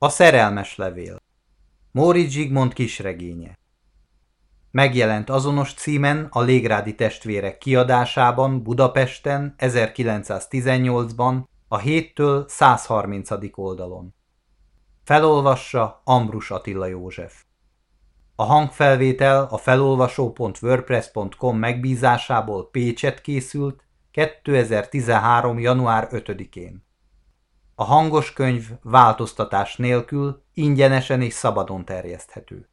A szerelmes levél Móricz Zsigmond kisregénye Megjelent azonos címen a Légrádi testvérek kiadásában Budapesten 1918-ban a 7-től 130. oldalon. Felolvassa Ambrus Attila József. A hangfelvétel a felolvasó.wordpress.com megbízásából Pécset készült 2013. január 5-én. A hangos könyv változtatás nélkül ingyenesen és szabadon terjeszthető.